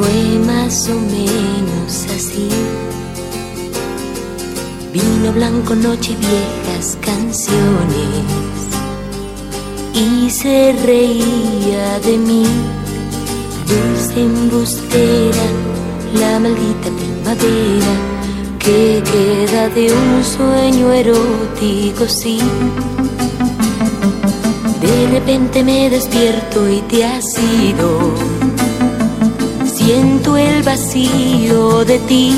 Fue más o menos así. Vino blanco, noche viejas canciones. Y se reía de mí, dulce embustera, la maldita primavera que queda de un sueño erótico, sí. De repente me despierto y te has ido. Siento el vacío de ti.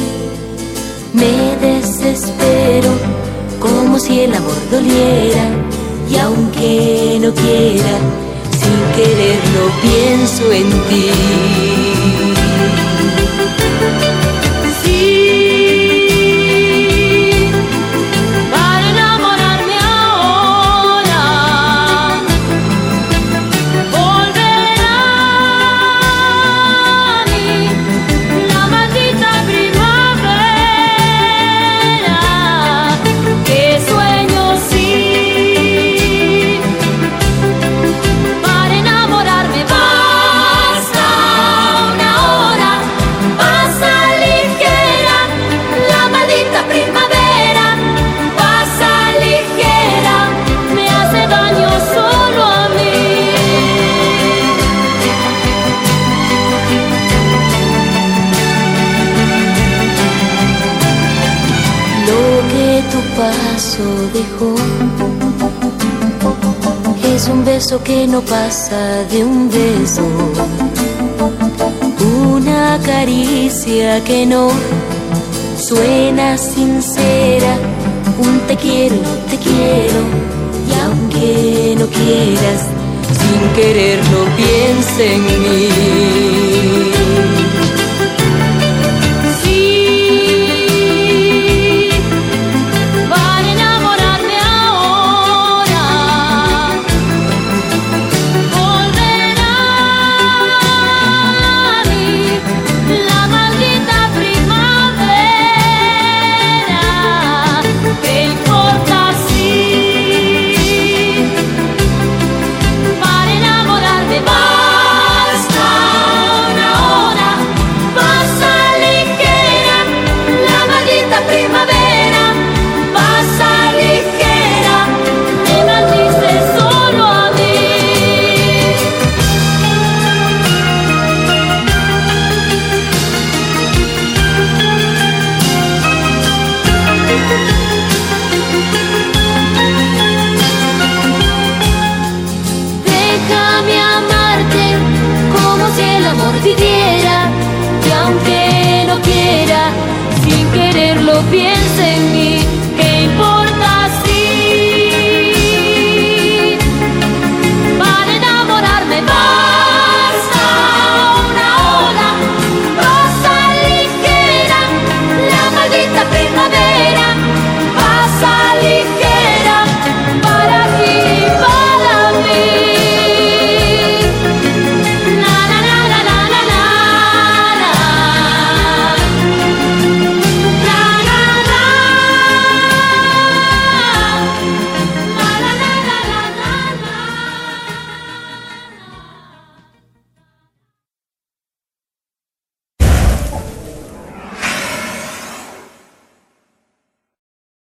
Me desespero como si el amor doliera. Y aunque no quiera, sin quererlo pienso en ti. Dejó. Es un beso que no pasa de un beso. Una caricia que no suena sincera. Un te quiero, te quiero. Y aunque no quieras, sin quererlo, piensa en mí. Piensa en mí.